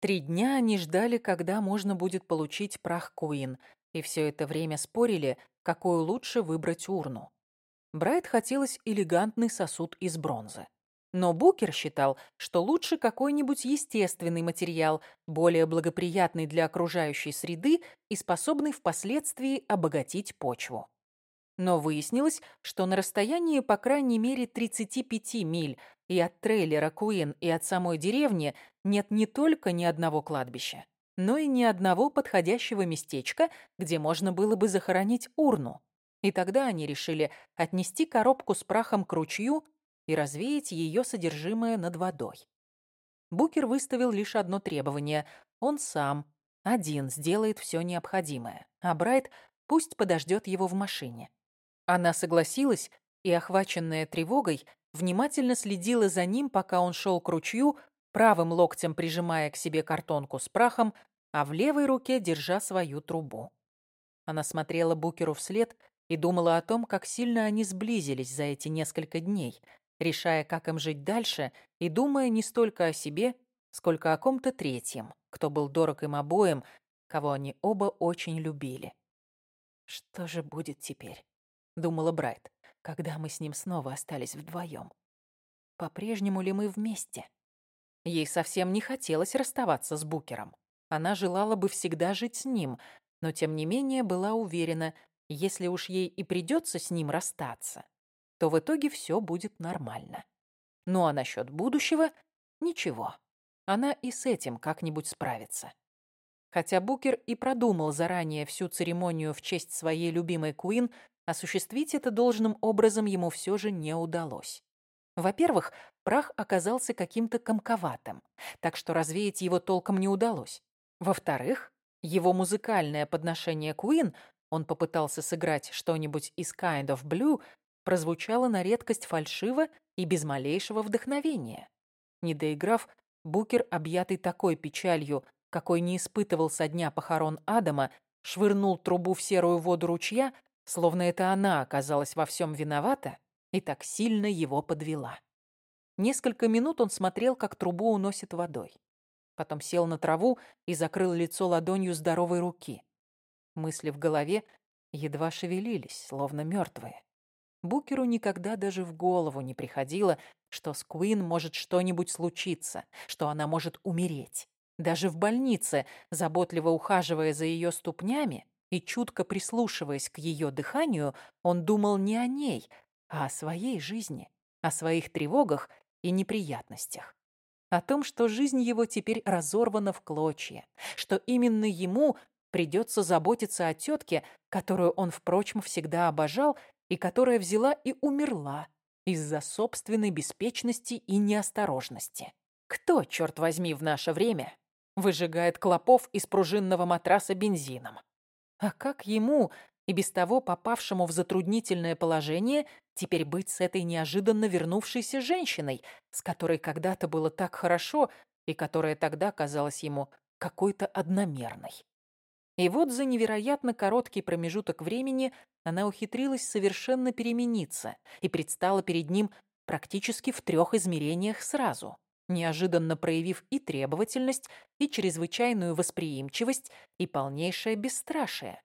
Три дня они ждали, когда можно будет получить прах Куин, и все это время спорили, какую лучше выбрать урну. Брайт хотелось элегантный сосуд из бронзы. Но Букер считал, что лучше какой-нибудь естественный материал, более благоприятный для окружающей среды и способный впоследствии обогатить почву. Но выяснилось, что на расстоянии по крайней мере 35 миль и от трейлера Куин, и от самой деревни нет не только ни одного кладбища, но и ни одного подходящего местечка, где можно было бы захоронить урну. И тогда они решили отнести коробку с прахом к ручью и развеять ее содержимое над водой. Букер выставил лишь одно требование. Он сам, один, сделает все необходимое, а Брайт пусть подождет его в машине. Она согласилась и, охваченная тревогой, внимательно следила за ним, пока он шел к ручью, правым локтем прижимая к себе картонку с прахом, а в левой руке держа свою трубу. Она смотрела Букеру вслед и думала о том, как сильно они сблизились за эти несколько дней, решая, как им жить дальше, и думая не столько о себе, сколько о ком-то третьем, кто был дорог им обоим, кого они оба очень любили. «Что же будет теперь?» — думала Брайт, когда мы с ним снова остались вдвоем. «По-прежнему ли мы вместе?» Ей совсем не хотелось расставаться с Букером. Она желала бы всегда жить с ним, но тем не менее была уверена, если уж ей и придется с ним расстаться, то в итоге все будет нормально. Ну а насчет будущего – ничего. Она и с этим как-нибудь справится. Хотя Букер и продумал заранее всю церемонию в честь своей любимой Куин, осуществить это должным образом ему все же не удалось. Во-первых, прах оказался каким-то комковатым, так что развеять его толком не удалось. Во-вторых, его музыкальное подношение Куин он попытался сыграть что-нибудь из Kind of Blue, прозвучало на редкость фальшиво и без малейшего вдохновения. Не доиграв, Букер, объятый такой печалью, какой не испытывал со дня похорон Адама, швырнул трубу в серую воду ручья, словно это она оказалась во всем виновата и так сильно его подвела. Несколько минут он смотрел, как трубу уносит водой. Потом сел на траву и закрыл лицо ладонью здоровой руки. Мысли в голове едва шевелились, словно мертвые. Букеру никогда даже в голову не приходило, что с Куин может что-нибудь случиться, что она может умереть. Даже в больнице, заботливо ухаживая за ее ступнями и чутко прислушиваясь к ее дыханию, он думал не о ней, а о своей жизни, о своих тревогах и неприятностях. О том, что жизнь его теперь разорвана в клочья, что именно ему Придется заботиться о тетке, которую он, впрочем, всегда обожал и которая взяла и умерла из-за собственной беспечности и неосторожности. Кто, черт возьми, в наше время выжигает клопов из пружинного матраса бензином? А как ему, и без того попавшему в затруднительное положение, теперь быть с этой неожиданно вернувшейся женщиной, с которой когда-то было так хорошо и которая тогда казалась ему какой-то одномерной? И вот за невероятно короткий промежуток времени она ухитрилась совершенно перемениться и предстала перед ним практически в трех измерениях сразу, неожиданно проявив и требовательность, и чрезвычайную восприимчивость, и полнейшее бесстрашие.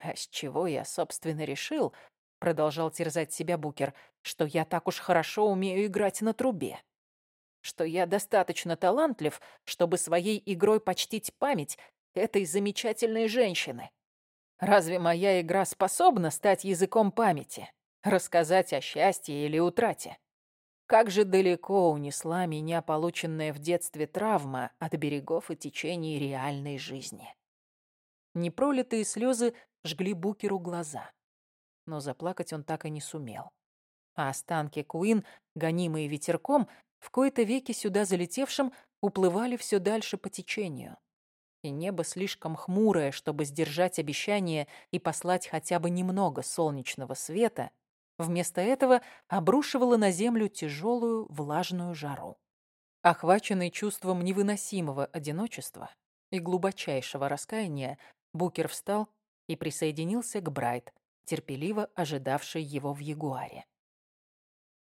«А с чего я, собственно, решил, — продолжал терзать себя Букер, — что я так уж хорошо умею играть на трубе? Что я достаточно талантлив, чтобы своей игрой почтить память этой замечательной женщины. Разве моя игра способна стать языком памяти, рассказать о счастье или утрате? Как же далеко унесла меня полученная в детстве травма от берегов и течений реальной жизни. Непролитые слезы жгли Букеру глаза. Но заплакать он так и не сумел. А останки Куин, гонимые ветерком, в кои-то веки сюда залетевшим, уплывали все дальше по течению и небо слишком хмурое, чтобы сдержать обещание и послать хотя бы немного солнечного света, вместо этого обрушивало на землю тяжелую влажную жару. Охваченный чувством невыносимого одиночества и глубочайшего раскаяния, Букер встал и присоединился к Брайт, терпеливо ожидавшей его в Ягуаре.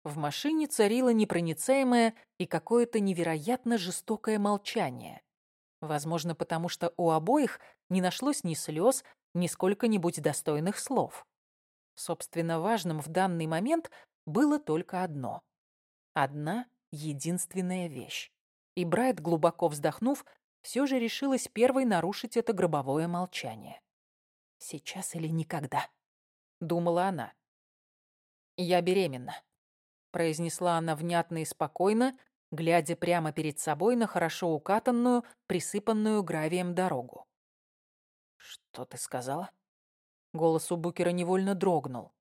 В машине царило непроницаемое и какое-то невероятно жестокое молчание, Возможно, потому что у обоих не нашлось ни слез, ни сколько-нибудь достойных слов. Собственно, важным в данный момент было только одно. Одна единственная вещь. И Брайт, глубоко вздохнув, все же решилась первой нарушить это гробовое молчание. «Сейчас или никогда», — думала она. «Я беременна», — произнесла она внятно и спокойно, глядя прямо перед собой на хорошо укатанную, присыпанную гравием дорогу. «Что ты сказала?» Голос у Букера невольно дрогнул.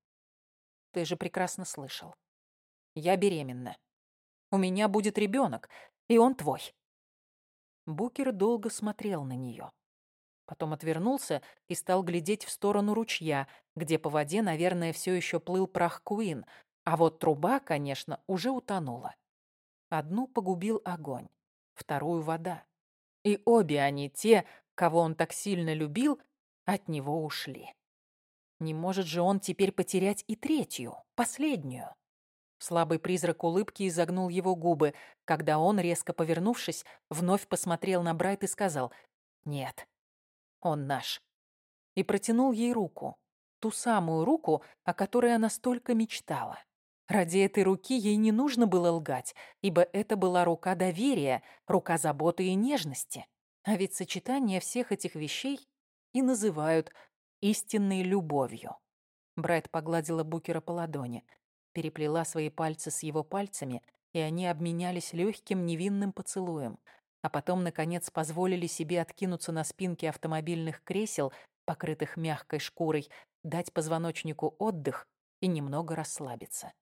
«Ты же прекрасно слышал. Я беременна. У меня будет ребенок, и он твой». Букер долго смотрел на нее. Потом отвернулся и стал глядеть в сторону ручья, где по воде, наверное, все еще плыл прах Куин, а вот труба, конечно, уже утонула. Одну погубил огонь, вторую — вода. И обе они, те, кого он так сильно любил, от него ушли. Не может же он теперь потерять и третью, последнюю. Слабый призрак улыбки изогнул его губы, когда он, резко повернувшись, вновь посмотрел на Брайт и сказал «Нет, он наш». И протянул ей руку, ту самую руку, о которой она столько мечтала. Ради этой руки ей не нужно было лгать, ибо это была рука доверия, рука заботы и нежности. А ведь сочетание всех этих вещей и называют истинной любовью. Брайт погладила Букера по ладони, переплела свои пальцы с его пальцами, и они обменялись легким невинным поцелуем, а потом, наконец, позволили себе откинуться на спинке автомобильных кресел, покрытых мягкой шкурой, дать позвоночнику отдых и немного расслабиться.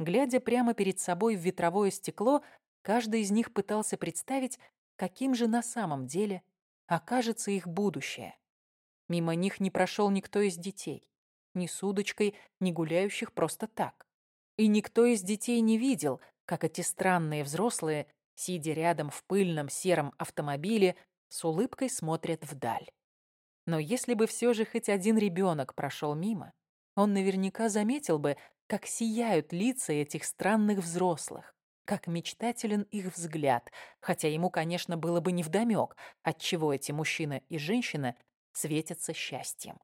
Глядя прямо перед собой в ветровое стекло, каждый из них пытался представить, каким же на самом деле окажется их будущее. Мимо них не прошел никто из детей. Ни с удочкой, ни гуляющих просто так. И никто из детей не видел, как эти странные взрослые, сидя рядом в пыльном сером автомобиле, с улыбкой смотрят вдаль. Но если бы все же хоть один ребенок прошел мимо, он наверняка заметил бы, как сияют лица этих странных взрослых, как мечтателен их взгляд, хотя ему, конечно, было бы невдомёк, отчего эти мужчина и женщина светятся счастьем.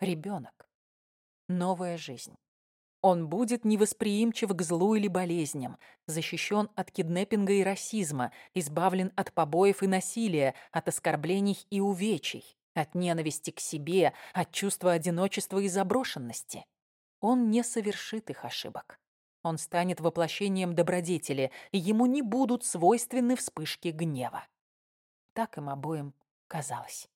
Ребенок. Новая жизнь. Он будет невосприимчив к злу или болезням, защищен от киднеппинга и расизма, избавлен от побоев и насилия, от оскорблений и увечий, от ненависти к себе, от чувства одиночества и заброшенности. Он не совершит их ошибок. Он станет воплощением добродетели, и ему не будут свойственны вспышки гнева. Так им обоим казалось.